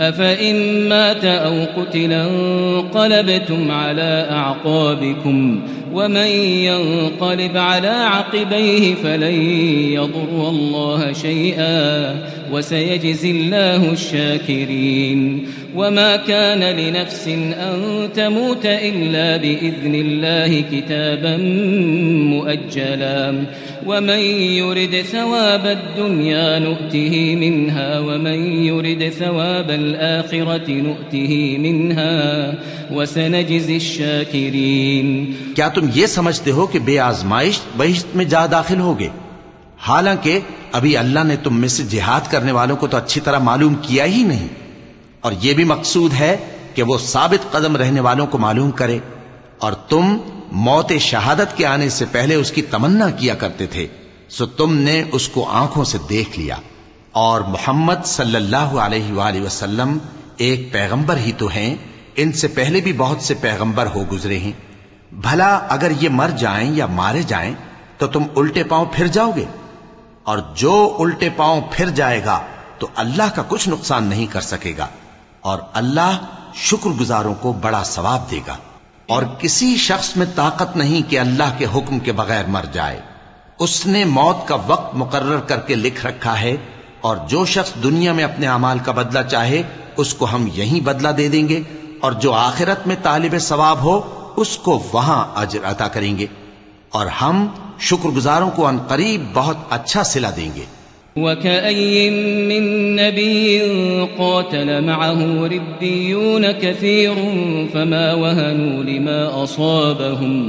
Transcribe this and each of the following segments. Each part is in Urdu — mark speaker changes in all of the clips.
Speaker 1: أفإن مات أو قتلا انقلبتم على أعقابكم ومن ينقلب على عقبيه فلن يضر الله شيئا وسيجزي الله الشاكرين وما كان لنفس أن تموت إلا بإذن الله كتابا مؤجلا ومن يرد ثواب الدنيا نؤته منها ومن يرد ثواب الآخرة نؤته منها وسنجزي الشاكرين.
Speaker 2: کیا تم یہ سمجھتے ہو کہ بے آزمائش بہشت میں جا داخل ہوگے؟ حالانکہ ابھی اللہ نے تم میں سے جہاد کرنے والوں کو تو اچھی طرح معلوم کیا ہی نہیں۔ اور یہ بھی مقصود ہے کہ وہ ثابت قدم رہنے والوں کو معلوم کرے۔ اور تم موت شہادت کے آنے سے پہلے اس کی تمنا کیا کرتے تھے۔ سو تم نے اس کو آنکھوں سے دیکھ لیا۔ اور محمد صلی اللہ علیہ وآلہ وسلم ایک پیغمبر ہی تو ہیں، ان سے پہلے بھی بہت سے پیغمبر ہو گزرے ہیں۔ بھلا اگر یہ مر جائیں یا مارے جائیں، تو تم الٹے پاؤں پھر جاؤ گے۔ اور جو الٹے پاؤں پھر جائے گا، تو اللہ کا کچھ نقصان نہیں کر سکے گا۔ اور اللہ شکر گزاروں کو بڑا ثواب دے گا۔ اور کسی شخص میں طاقت نہیں کہ اللہ کے حکم کے بغیر مر جائے۔ اس نے موت کا وقت مقرر کر کے لکھ رکھا ہے اور جو شخص دنیا میں اپنے اعمال کا بدلہ چاہے، اس کو ہم یہیں بدلہ دے دیں گے، اور جو آخرت میں طالب ثواب ہو، اس کو وہاں اجر عطا کریں گے۔ اور ہم شکر گزاروں کو ان قریب بہت اچھا سلا دیں گے۔
Speaker 1: وكأي من نبي قاتل معه ربيون كثير فما وهنوا لما أصابهم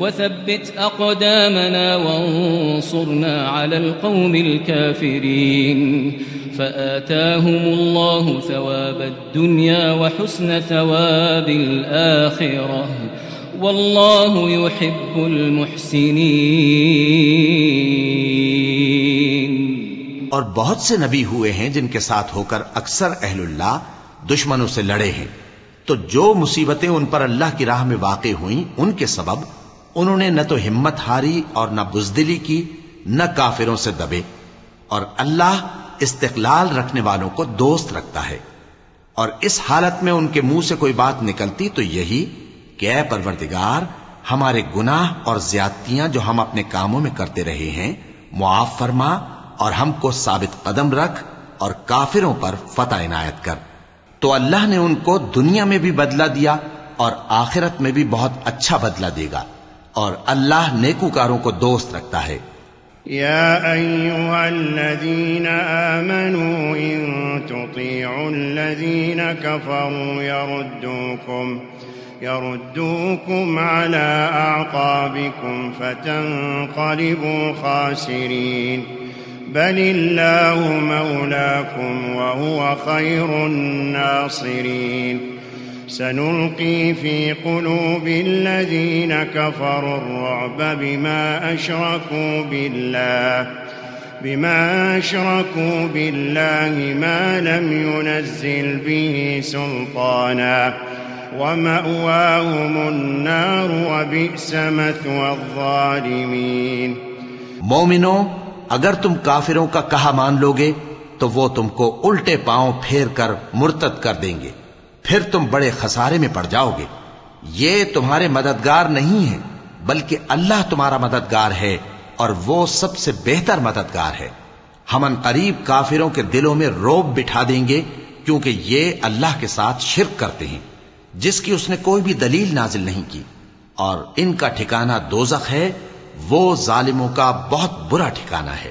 Speaker 1: وثبت أقدامنا وانصرنا على القوم الكافرين. فآتاهم الله ثواب الدنيا وحسن ثواب الآخرة. والله يحب المحسنين.
Speaker 2: اور بہت سے نبی ہوئے ہیں جن کے ساتھ ہو کر اکثر اہل اللہ دشمنوں سے لڑے ہیں۔ تو جو مصیبتیں ان پر اللہ کی راہ میں واقع ہوئیں، ان کے سبب انہوں نے نہ تو ہمت ہاری اور نہ بزدلی کی، نہ کافروں سے دبے۔ اور اللہ استقلال رکھنے والوں کو دوست رکھتا ہے۔ اور اس حالت میں ان کے منہ سے کوئی بات نکلتی تو یہی کہ اے پروردگار، ہمارے گناہ اور زیادتیاں جو ہم اپنے کاموں میں کرتے رہے ہیں، معاف فرما اور ہم کو ثابت قدم رکھ اور کافروں پر فتح عنایت کر۔ تو اللہ نے ان کو دنیا میں بھی بدلہ دیا اور آخرت میں بھی بہت اچھا بدلہ دے گا۔ اور اللہ نیکوکاروں کو دوست رکھتا ہے۔
Speaker 3: يا أيها الذين آمنوا إن تطيعوا الذين كفروا يردوكم يردوكم على أعقابكم فتنقلبوا خاسرين بل الله مولاكم وهو خير الناصرين سنلقي في قلوب الذين كفروا الرعب بما أشركوا بالله، بما أشركوا بالله ما لم ينزل به سلطانا. ومأواهم النار وبئس مثوى الظالمين.
Speaker 2: مومنو، اگر تم کافروں کا کہا مان لوگے، تو وہ تم کو الٹے پاؤں پھیر کر مرتد کر دیں گے۔ پھر تم بڑے خسارے میں پڑ جاؤ گے۔ یہ تمہارے مددگار نہیں ہے بلکہ اللہ تمہارا مددگار ہے اور وہ سب سے بہتر مددگار ہے۔ ہم ان قریب کافروں کے دلوں میں روب بٹھا دیں گے، کیونکہ یہ اللہ کے ساتھ شرک کرتے ہیں، جس کی اس نے کوئی بھی دلیل نازل نہیں کی۔ اور ان کا ٹھکانہ دوزخ ہے، وہ ظالموں کا بہت برا ٹھکانہ ہے۔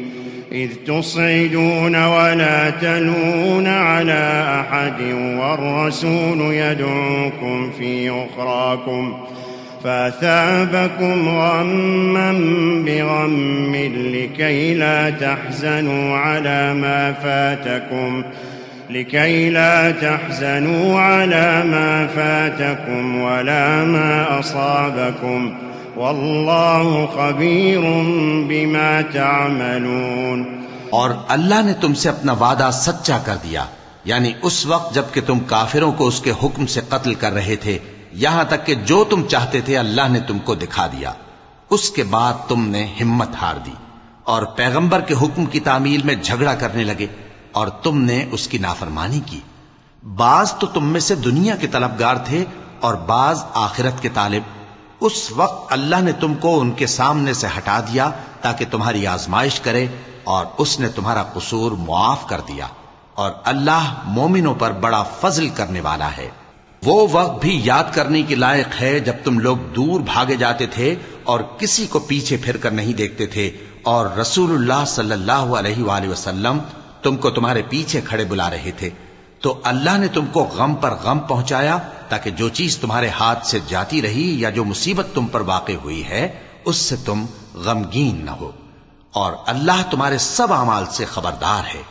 Speaker 3: إذ تصعدون ولا تلون على أحد والرسول يدعوكم في أخراكم فأثابكم غما بغم لكي لا تحزنوا على ما فاتكم لكي لا تحزنوا على ما فاتكم ولا ما أصابكم والله خبير بما تعملون۔
Speaker 2: اور اللہ نے تم سے اپنا وعدہ سچا کر دیا یعنی اس وقت جبکہ تم کافروں کو اس کے حکم سے قتل کر رہے تھے، یہاں تک کہ جو تم چاہتے تھے اللہ نے تم کو دکھا دیا۔ اس کے بعد تم نے ہمت ہار دی، اور پیغمبر کے حکم کی تعمیل میں جھگڑا کرنے لگے، اور تم نے اس کی نافرمانی کی۔ بعض تو تم میں سے دنیا کے طلبگار تھے، اور بعض آخرت کے طالب۔ اس وقت اللہ نے تم کو ان کے سامنے سے ہٹا دیا تاکہ تمہاری آزمائش کرے اور اس نے تمہارا قصور معاف کر دیا اور اللہ مومنوں پر بڑا فضل کرنے والا ہے۔ وہ وقت بھی یاد کرنے کی لائق ہے جب تم لوگ دور بھاگے جاتے تھے اور کسی کو پیچھے پھر کر نہیں دیکھتے تھے اور رسول اللہ صلی اللہ علیہ وآلہ وسلم تم کو تمہارے پیچھے کھڑے بلا رہے تھے۔ تو اللہ نے تم کو غم پر غم پہنچایا تاکہ جو چیز تمہارے ہاتھ سے جاتی رہی یا جو مصیبت تم پر واقع ہوئی ہے، اس سے تم غمگین نہ ہو۔ اور اللہ تمہارے سب اعمال سے خبردار ہے۔